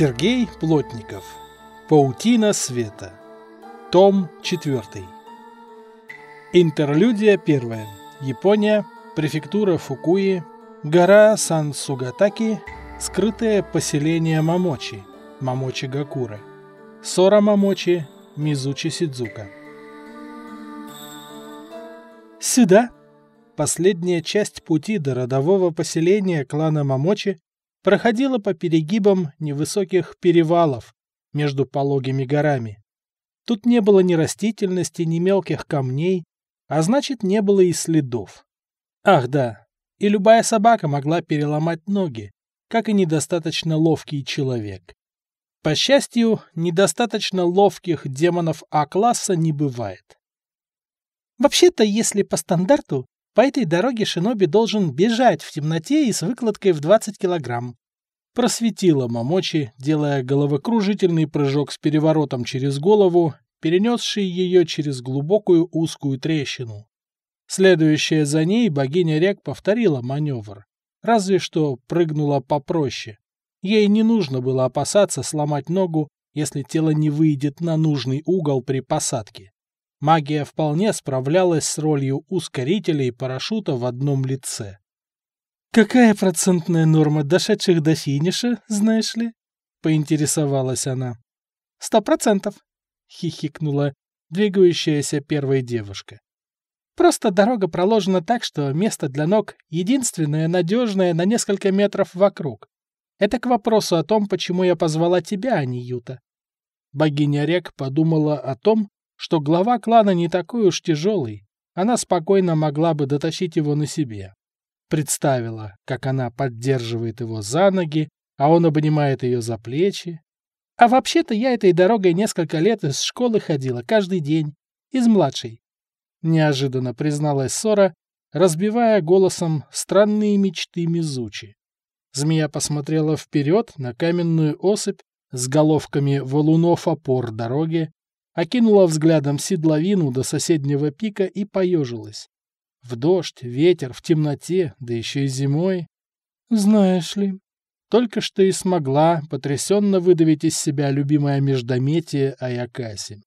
Сергей Плотников. Паутина света. Том 4. Интерлюдия 1. Япония. Префектура Фукуи. Гора Сан-Сугатаки. Скрытое поселение Мамочи. Мамочи Гакура. Сора Мамочи. Мизучи Сидзука. Сюда. Последняя часть пути до родового поселения клана Мамочи проходила по перегибам невысоких перевалов между пологими горами. Тут не было ни растительности, ни мелких камней, а значит, не было и следов. Ах да, и любая собака могла переломать ноги, как и недостаточно ловкий человек. По счастью, недостаточно ловких демонов А-класса не бывает. Вообще-то, если по стандарту, по этой дороге Шиноби должен бежать в темноте и с выкладкой в 20 килограмм. Просветила Мамочи, делая головокружительный прыжок с переворотом через голову, перенесший ее через глубокую узкую трещину. Следующая за ней богиня рек повторила маневр, разве что прыгнула попроще. Ей не нужно было опасаться сломать ногу, если тело не выйдет на нужный угол при посадке. Магия вполне справлялась с ролью ускорителя и парашюта в одном лице. «Какая процентная норма дошедших до финиша, знаешь ли?» — поинтересовалась она. «Сто процентов», — хихикнула двигающаяся первая девушка. «Просто дорога проложена так, что место для ног единственное надежное на несколько метров вокруг. Это к вопросу о том, почему я позвала тебя, а не Юта». Богиня рек подумала о том, что глава клана не такой уж тяжелый, она спокойно могла бы дотащить его на себе. Представила, как она поддерживает его за ноги, а он обнимает ее за плечи. А вообще-то я этой дорогой несколько лет из школы ходила, каждый день, из младшей. Неожиданно призналась Сора, разбивая голосом странные мечты Мизучи. Змея посмотрела вперед на каменную осыпь с головками валунов опор дороги, окинула взглядом седловину до соседнего пика и поежилась. В дождь, ветер, в темноте, да еще и зимой. Знаешь ли, только что и смогла потрясенно выдавить из себя любимая междометие Аякаси.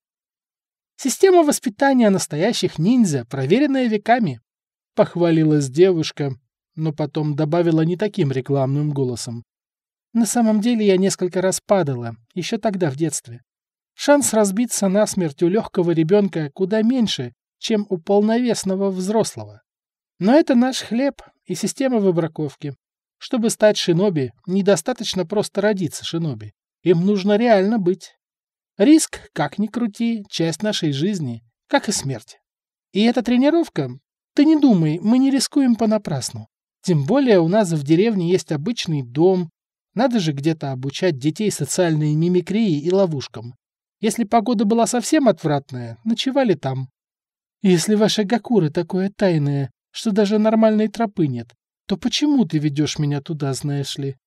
«Система воспитания настоящих ниндзя, проверенная веками», — похвалилась девушка, но потом добавила не таким рекламным голосом. «На самом деле я несколько раз падала, еще тогда в детстве. Шанс разбиться насмерть у легкого ребенка куда меньше, чем у полновесного взрослого. Но это наш хлеб и система выбраковки. Чтобы стать шиноби, недостаточно просто родиться шиноби. Им нужно реально быть. Риск, как ни крути, часть нашей жизни, как и смерть. И эта тренировка, ты не думай, мы не рискуем понапрасну. Тем более у нас в деревне есть обычный дом. Надо же где-то обучать детей социальной мимикрии и ловушкам. Если погода была совсем отвратная, ночевали там. Если ваша Гакура такое тайное, что даже нормальной тропы нет, то почему ты ведешь меня туда, знаешь ли?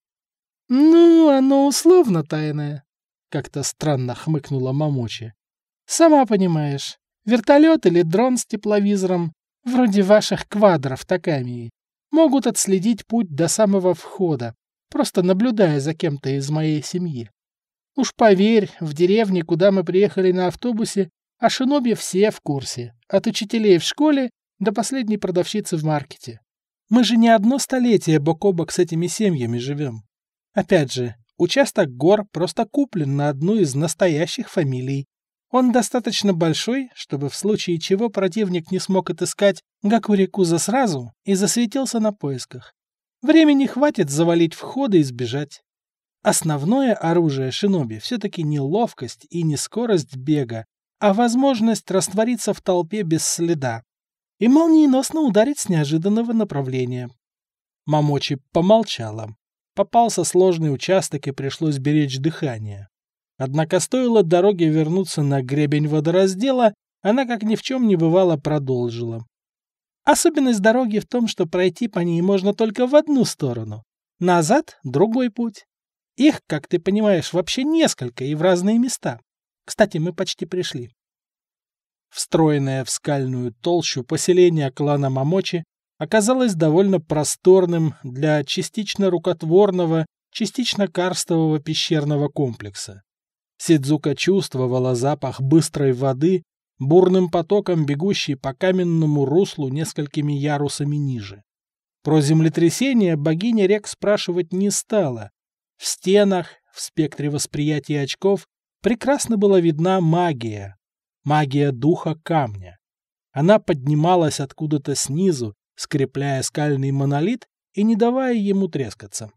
Ну, оно условно тайное, как-то странно хмыкнула Мамочи. Сама понимаешь, вертолет или дрон с тепловизором, вроде ваших квадров Такамии, могут отследить путь до самого входа, просто наблюдая за кем-то из моей семьи. Уж поверь, в деревне, куда мы приехали на автобусе, о шиноби все в курсе, от учителей в школе до последней продавщицы в маркете. Мы же не одно столетие бок о бок с этими семьями живем. Опять же, участок гор просто куплен на одну из настоящих фамилий. Он достаточно большой, чтобы в случае чего противник не смог отыскать Гакурикуза сразу и засветился на поисках. Времени хватит завалить входы и сбежать. Основное оружие шиноби все-таки не ловкость и не скорость бега, а возможность раствориться в толпе без следа и молниеносно ударить с неожиданного направления. Мамочи помолчала. Попался сложный участок и пришлось беречь дыхание. Однако стоило дороге вернуться на гребень водораздела, она как ни в чем не бывало продолжила. Особенность дороги в том, что пройти по ней можно только в одну сторону. Назад — другой путь. Их, как ты понимаешь, вообще несколько и в разные места. Кстати, мы почти пришли. Встроенное в скальную толщу поселение клана Мамочи оказалось довольно просторным для частично рукотворного, частично карстового пещерного комплекса. Сидзука чувствовала запах быстрой воды, бурным потоком бегущей по каменному руслу несколькими ярусами ниже. Про землетрясение богиня рек спрашивать не стала. В стенах, в спектре восприятия очков, прекрасно была видна магия. Магия духа камня. Она поднималась откуда-то снизу, скрепляя скальный монолит и не давая ему трескаться.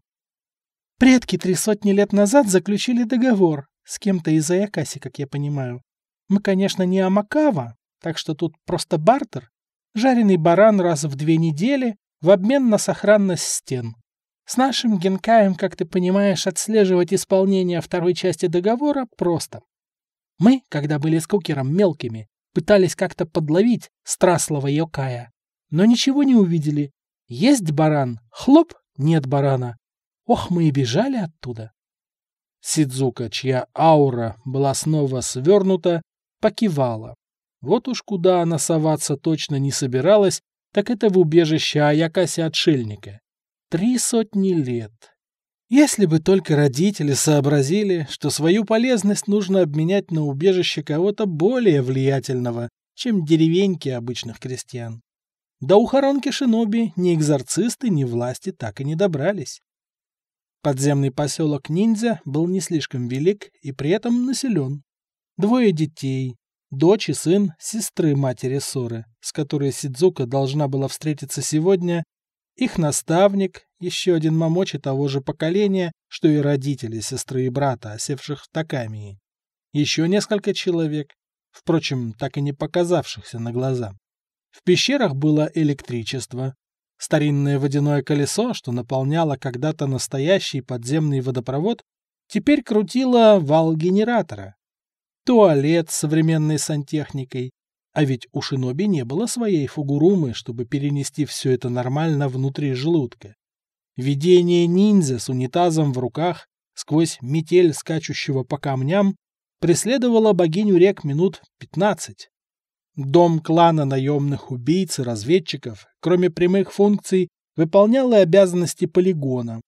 Предки три сотни лет назад заключили договор с кем-то из Аякаси, как я понимаю. Мы, конечно, не Амакава, так что тут просто бартер. Жареный баран раз в две недели в обмен на сохранность стен. С нашим генкаем, как ты понимаешь, отслеживать исполнение второй части договора просто. Мы, когда были с Кукером мелкими, пытались как-то подловить страслого Йокая, но ничего не увидели. Есть баран, хлоп, нет барана. Ох, мы и бежали оттуда. Сидзука, чья аура была снова свернута, покивала. Вот уж куда она соваться точно не собиралась, так это в убежище Аякаси-отшельника. Три сотни лет. Если бы только родители сообразили, что свою полезность нужно обменять на убежище кого-то более влиятельного, чем деревеньки обычных крестьян. До ухоронки шиноби ни экзорцисты, ни власти так и не добрались. Подземный поселок Ниндзя был не слишком велик и при этом населен. Двое детей, дочь и сын сестры матери Соры, с которой Сидзука должна была встретиться сегодня, их наставник, еще один мамочи того же поколения, что и родители сестры и брата, осевших в Такамии. Еще несколько человек, впрочем, так и не показавшихся на глаза. В пещерах было электричество, Старинное водяное колесо, что наполняло когда-то настоящий подземный водопровод, теперь крутило вал генератора. Туалет с современной сантехникой. А ведь у шиноби не было своей фугурумы, чтобы перенести все это нормально внутри желудка. Видение ниндзя с унитазом в руках сквозь метель скачущего по камням преследовало богиню рек минут пятнадцать. Дом клана наемных убийц и разведчиков, кроме прямых функций, выполнял и обязанности полигона.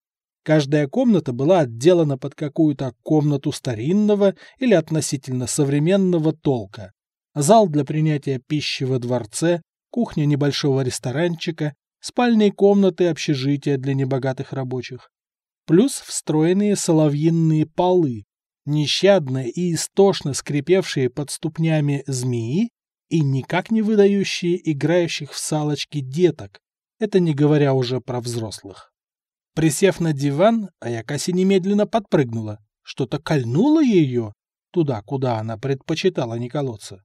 Каждая комната была отделана под какую-то комнату старинного или относительно современного толка. Зал для принятия пищи во дворце, кухня небольшого ресторанчика, спальные комнаты общежития для небогатых рабочих. Плюс встроенные соловьиные полы, нещадно и истошно скрипевшие под ступнями змеи и никак не выдающие играющих в салочки деток, это не говоря уже про взрослых. Присев на диван, Аякаси немедленно подпрыгнула. Что-то кольнуло ее туда, куда она предпочитала не колоться.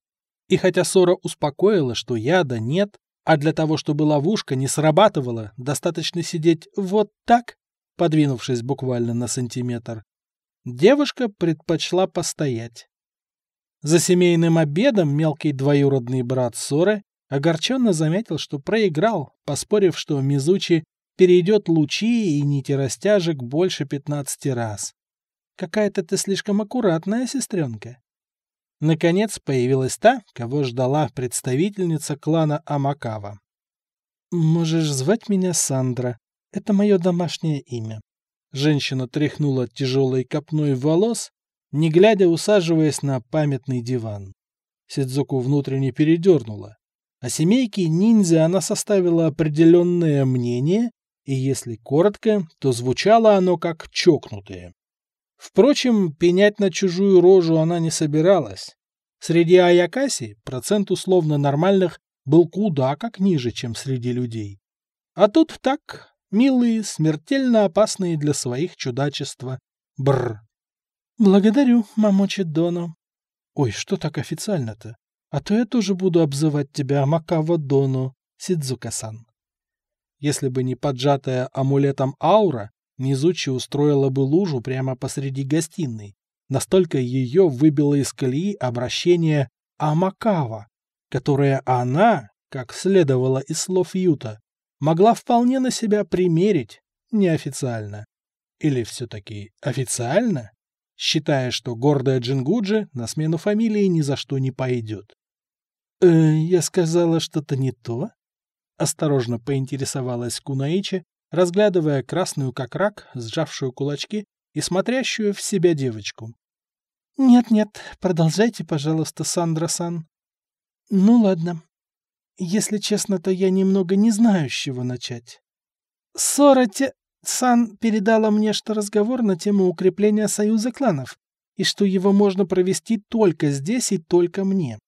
И хотя Сора успокоила, что яда нет, а для того, чтобы ловушка не срабатывала, достаточно сидеть вот так, подвинувшись буквально на сантиметр, девушка предпочла постоять. За семейным обедом мелкий двоюродный брат Соры огорченно заметил, что проиграл, поспорив, что Мизучи перейдет лучи и нити растяжек больше пятнадцати раз. Какая-то ты слишком аккуратная, сестренка. Наконец появилась та, кого ждала представительница клана Амакава. «Можешь звать меня Сандра. Это мое домашнее имя». Женщина тряхнула тяжелой копной волос не глядя усаживаясь на памятный диван. Сидзуку внутренне передернула. О семейке ниндзя она составила определенное мнение, и если коротко, то звучало оно как чокнутое. Впрочем, пенять на чужую рожу она не собиралась. Среди Аякаси процент условно нормальных был куда как ниже, чем среди людей. А тут так, милые, смертельно опасные для своих чудачества. Бр. «Благодарю, мамочи Доно». «Ой, что так официально-то? А то я тоже буду обзывать тебя Макава Доно, Сидзука-сан». Если бы не поджатая амулетом аура, Мизучи устроила бы лужу прямо посреди гостиной. Настолько ее выбило из колеи обращение Амакава, которое она, как следовало из слов Юта, могла вполне на себя примерить неофициально. Или все-таки официально? считая, что гордая Джингуджи на смену фамилии ни за что не пойдет. «Э, «Я сказала что-то не то?» Осторожно поинтересовалась Кунаичи, разглядывая красную как рак, сжавшую кулачки и смотрящую в себя девочку. «Нет-нет, продолжайте, пожалуйста, Сандра-сан». «Ну ладно. Если честно, то я немного не знаю, с чего начать. Сора-те...» Сан передала мне, что разговор на тему укрепления союза кланов, и что его можно провести только здесь и только мне.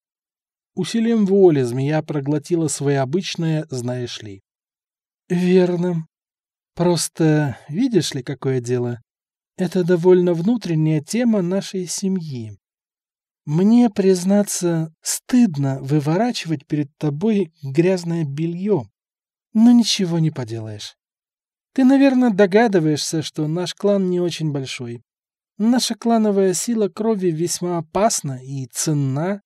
Усилием воли змея проглотила свое обычное «знаешь ли». «Верно. Просто видишь ли, какое дело? Это довольно внутренняя тема нашей семьи. Мне, признаться, стыдно выворачивать перед тобой грязное белье, но ничего не поделаешь. Ты, наверное, догадываешься, что наш клан не очень большой. Наша клановая сила крови весьма опасна и ценна,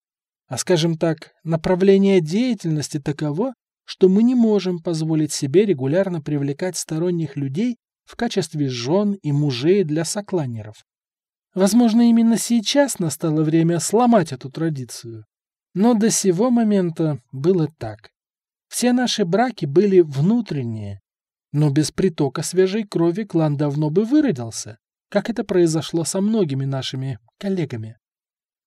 а, скажем так, направление деятельности таково, что мы не можем позволить себе регулярно привлекать сторонних людей в качестве жен и мужей для сокланеров. Возможно, именно сейчас настало время сломать эту традицию. Но до сего момента было так. Все наши браки были внутренние, но без притока свежей крови клан давно бы выродился как это произошло со многими нашими коллегами.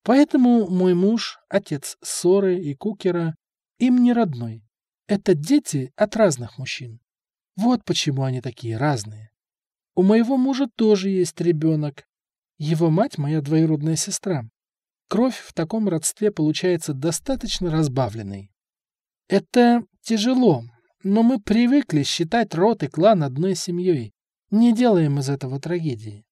Поэтому мой муж, отец Соры и Кукера, им не родной. Это дети от разных мужчин. Вот почему они такие разные. У моего мужа тоже есть ребенок. Его мать моя двоюродная сестра. Кровь в таком родстве получается достаточно разбавленной. Это тяжело, но мы привыкли считать род и клан одной семьей. Не делаем из этого трагедии.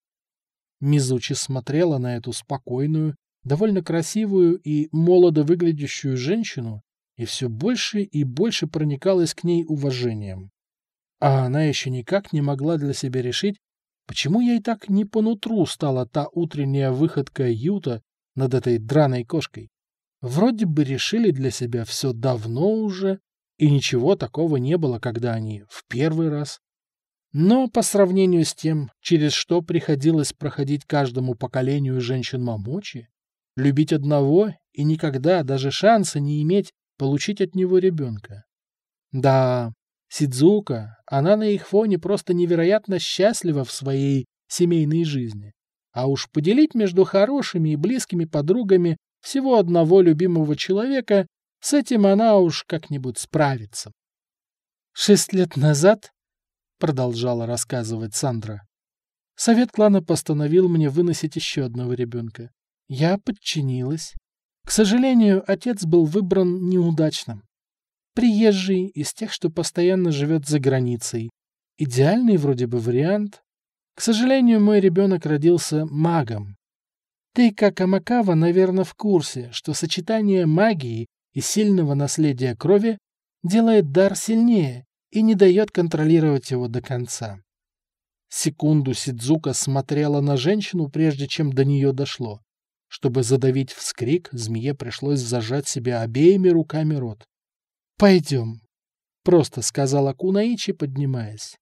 Мизучи смотрела на эту спокойную, довольно красивую и молодо выглядящую женщину и все больше и больше проникалась к ней уважением. А она еще никак не могла для себя решить, почему ей так не по нутру стала та утренняя выходка Юта над этой драной кошкой. Вроде бы решили для себя все давно уже, и ничего такого не было, когда они в первый раз но по сравнению с тем, через что приходилось проходить каждому поколению женщин Мамочи, любить одного и никогда даже шанса не иметь получить от него ребенка. Да, Сидзука, она на их фоне просто невероятно счастлива в своей семейной жизни. А уж поделить между хорошими и близкими подругами всего одного любимого человека, с этим она уж как-нибудь справится. Шесть лет назад продолжала рассказывать Сандра. Совет клана постановил мне выносить еще одного ребенка. Я подчинилась. К сожалению, отец был выбран неудачным. Приезжий, из тех, что постоянно живет за границей. Идеальный вроде бы вариант. К сожалению, мой ребенок родился магом. Ты, как Амакава, наверное, в курсе, что сочетание магии и сильного наследия крови делает дар сильнее и не дает контролировать его до конца. Секунду Сидзука смотрела на женщину, прежде чем до нее дошло. Чтобы задавить вскрик, змее пришлось зажать себе обеими руками рот. «Пойдем», — просто сказала Кунаичи, поднимаясь.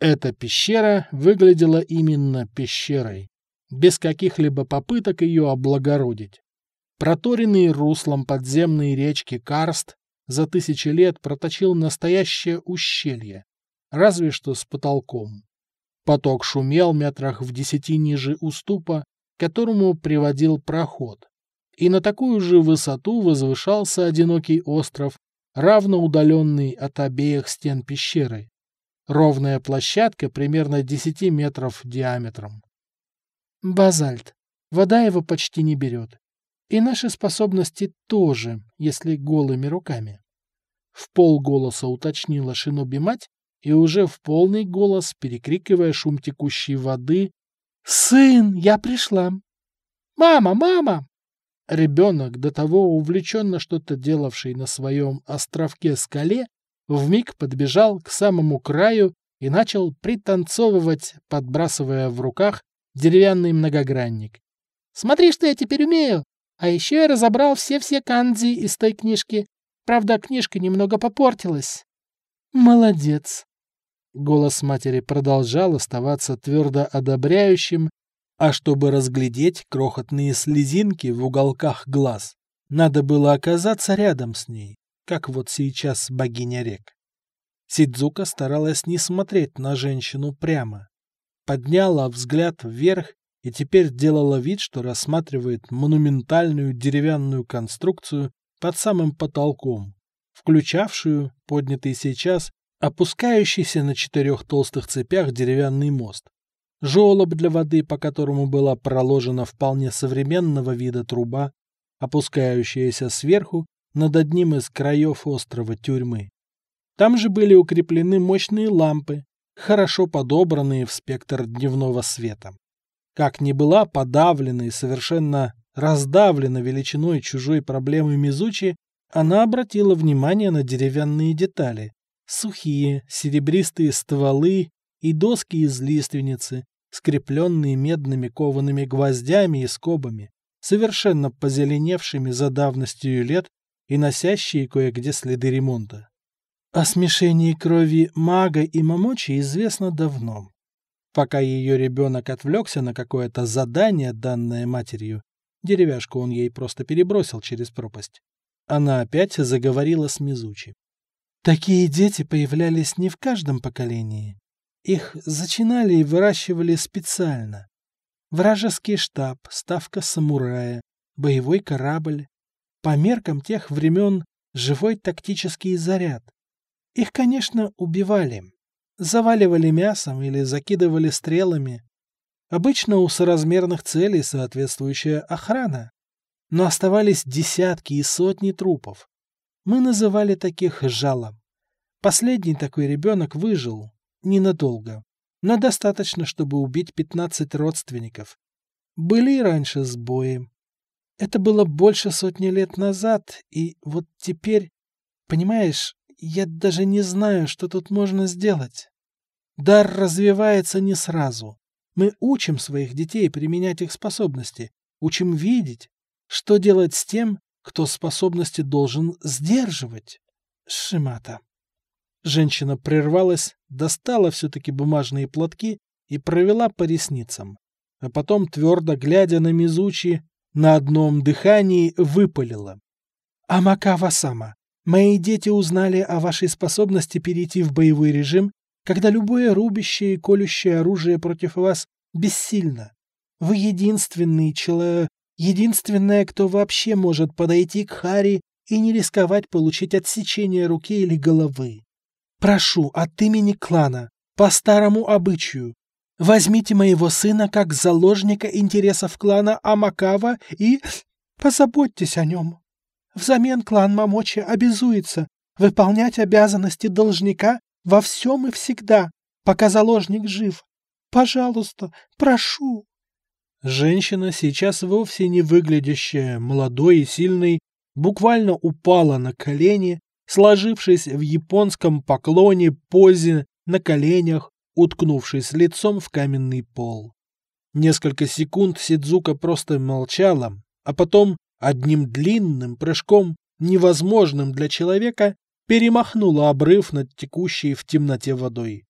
Эта пещера выглядела именно пещерой, без каких-либо попыток ее облагородить. Проторенные руслом подземные речки Карст за тысячи лет проточил настоящее ущелье, разве что с потолком. Поток шумел метрах в десяти ниже уступа, которому приводил проход. И на такую же высоту возвышался одинокий остров, равно удаленный от обеих стен пещеры. Ровная площадка примерно 10 метров диаметром. Базальт. Вода его почти не берет. И наши способности тоже, если голыми руками. В полголоса уточнила Шиноби-мать и уже в полный голос, перекрикивая шум текущей воды, «Сын, я пришла!» «Мама, мама!» Ребенок, до того увлеченно что-то делавший на своем островке-скале, вмиг подбежал к самому краю и начал пританцовывать, подбрасывая в руках деревянный многогранник. «Смотри, что я теперь умею! А еще я разобрал все-все канзи из той книжки. Правда, книжка немного попортилась. Молодец. Голос матери продолжал оставаться твердо одобряющим, а чтобы разглядеть крохотные слезинки в уголках глаз, надо было оказаться рядом с ней, как вот сейчас богиня рек. Сидзука старалась не смотреть на женщину прямо. Подняла взгляд вверх и теперь делала вид, что рассматривает монументальную деревянную конструкцию под самым потолком, включавшую, поднятый сейчас, опускающийся на четырех толстых цепях деревянный мост. Желоб для воды, по которому была проложена вполне современного вида труба, опускающаяся сверху над одним из краев острова тюрьмы. Там же были укреплены мощные лампы, хорошо подобранные в спектр дневного света. Как ни была подавлена и совершенно раздавлена величиной чужой проблемы Мизучи, она обратила внимание на деревянные детали. Сухие, серебристые стволы и доски из лиственницы, скрепленные медными коваными гвоздями и скобами, совершенно позеленевшими за давностью лет и носящие кое-где следы ремонта. О смешении крови мага и мамочи известно давно. Пока ее ребенок отвлекся на какое-то задание, данное матерью, деревяшку он ей просто перебросил через пропасть, она опять заговорила с Мизучи. Такие дети появлялись не в каждом поколении. Их зачинали и выращивали специально. Вражеский штаб, ставка самурая, боевой корабль. По меркам тех времен живой тактический заряд. Их, конечно, убивали. Заваливали мясом или закидывали стрелами. Обычно у соразмерных целей соответствующая охрана. Но оставались десятки и сотни трупов. Мы называли таких жалом. Последний такой ребенок выжил. Ненадолго. Но достаточно, чтобы убить 15 родственников. Были и раньше сбои. Это было больше сотни лет назад, и вот теперь, понимаешь, я даже не знаю, что тут можно сделать. Дар развивается не сразу. Мы учим своих детей применять их способности, учим видеть, что делать с тем, кто способности должен сдерживать. Шимата. Женщина прервалась, достала все-таки бумажные платки и провела по ресницам. А потом, твердо глядя на Мизучи, на одном дыхании выпалила. «Амакава-сама, Мои дети узнали о вашей способности перейти в боевой режим, когда любое рубящее и колющее оружие против вас бессильно. Вы единственный человек, единственная, кто вообще может подойти к Хари и не рисковать получить отсечение руки или головы. Прошу от имени клана, по старому обычаю, возьмите моего сына как заложника интересов клана Амакава и позаботьтесь о нем. Взамен клан Мамочи обязуется выполнять обязанности должника во всем и всегда, пока заложник жив. Пожалуйста, прошу. Женщина, сейчас вовсе не выглядящая молодой и сильной, буквально упала на колени, сложившись в японском поклоне позе на коленях, уткнувшись лицом в каменный пол. Несколько секунд Сидзука просто молчала, а потом одним длинным прыжком, невозможным для человека, перемахнула обрыв над текущей в темноте водой.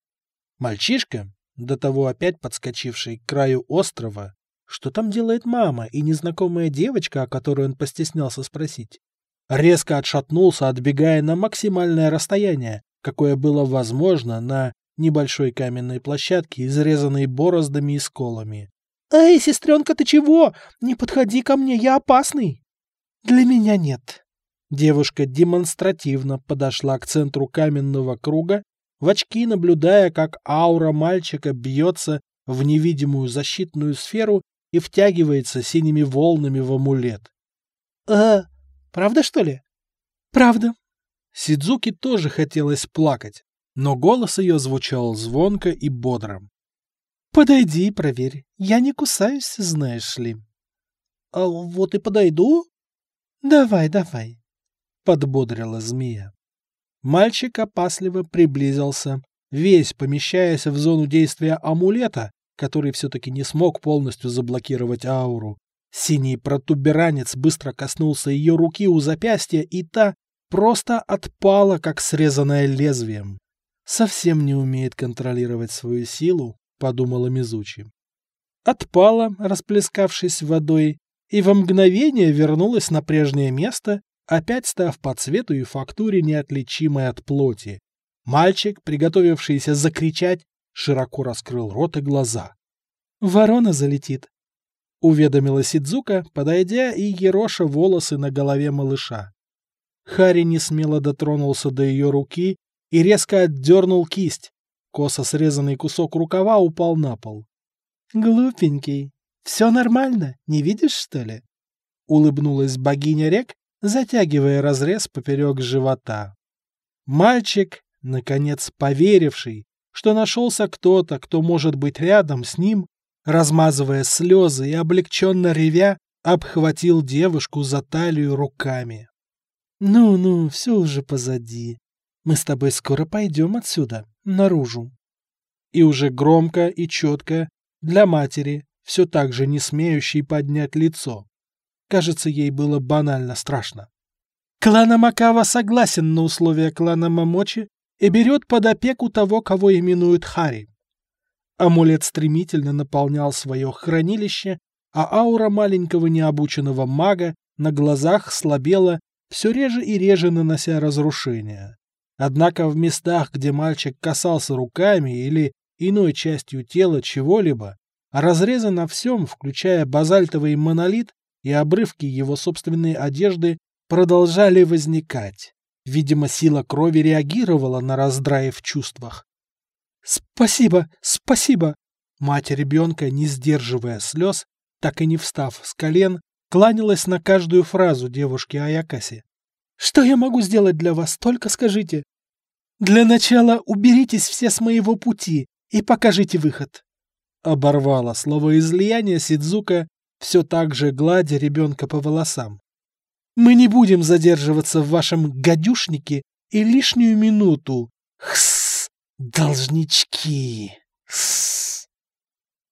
Мальчишка, до того опять подскочивший к краю острова, что там делает мама и незнакомая девочка, о которой он постеснялся спросить, резко отшатнулся, отбегая на максимальное расстояние, какое было возможно на небольшой каменной площадке, изрезанной бороздами и сколами. «Эй, сестренка, ты чего? Не подходи ко мне, я опасный!» Для меня нет. Девушка демонстративно подошла к центру каменного круга, в очки наблюдая, как аура мальчика бьется в невидимую защитную сферу и втягивается синими волнами в амулет. «А, правда, что ли?» «Правда». Сидзуки тоже хотелось плакать, но голос ее звучал звонко и бодро. «Подойди и проверь. Я не кусаюсь, знаешь ли». «А вот и подойду», «Давай, давай», — подбодрила змея. Мальчик опасливо приблизился, весь помещаясь в зону действия амулета, который все-таки не смог полностью заблокировать ауру. Синий протуберанец быстро коснулся ее руки у запястья, и та просто отпала, как срезанная лезвием. «Совсем не умеет контролировать свою силу», — подумала Мизучи. Отпала, расплескавшись водой, и во мгновение вернулась на прежнее место, опять став по цвету и фактуре неотличимой от плоти. Мальчик, приготовившийся закричать, широко раскрыл рот и глаза. «Ворона залетит», — уведомила Сидзука, подойдя и ероша волосы на голове малыша. Хари не смело дотронулся до ее руки и резко отдернул кисть. Косо срезанный кусок рукава упал на пол. «Глупенький, все нормально, не видишь, что ли?» Улыбнулась богиня рек, затягивая разрез поперек живота. Мальчик, наконец поверивший, что нашелся кто-то, кто может быть рядом с ним, размазывая слезы и облегченно ревя, обхватил девушку за талию руками. «Ну-ну, все уже позади. Мы с тобой скоро пойдем отсюда, наружу». И уже громко и четко для матери, все так же не смеющей поднять лицо. Кажется, ей было банально страшно. Клан Амакава согласен на условия клана Мамочи и берет под опеку того, кого именуют Хари. Амулет стремительно наполнял свое хранилище, а аура маленького необученного мага на глазах слабела, все реже и реже нанося разрушения. Однако в местах, где мальчик касался руками или иной частью тела чего-либо, разрезы на всем, включая базальтовый монолит и обрывки его собственной одежды, продолжали возникать. Видимо, сила крови реагировала на раздрай в чувствах. «Спасибо, спасибо!» Мать ребенка, не сдерживая слез, так и не встав с колен, кланялась на каждую фразу девушки Аякаси. «Что я могу сделать для вас? Только скажите!» «Для начала уберитесь все с моего пути и покажите выход!» Оборвала слово излияния Сидзука, все так же гладя ребенка по волосам. «Мы не будем задерживаться в вашем гадюшнике и лишнюю минуту. Хсс, должнички. Хсс».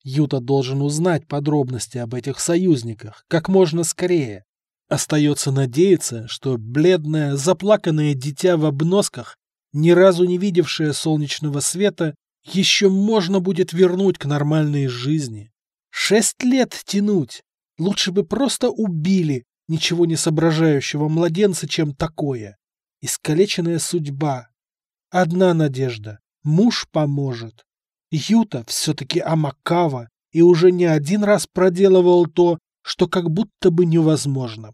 Юта должен узнать подробности об этих союзниках как можно скорее. Остается надеяться, что бледное, заплаканное дитя в обносках, ни разу не видевшее солнечного света, еще можно будет вернуть к нормальной жизни. Шесть лет тянуть. Лучше бы просто убили ничего не соображающего младенца, чем такое. Искалеченная судьба. Одна надежда. Муж поможет. Юта все-таки Амакава и уже не один раз проделывал то, что как будто бы невозможно.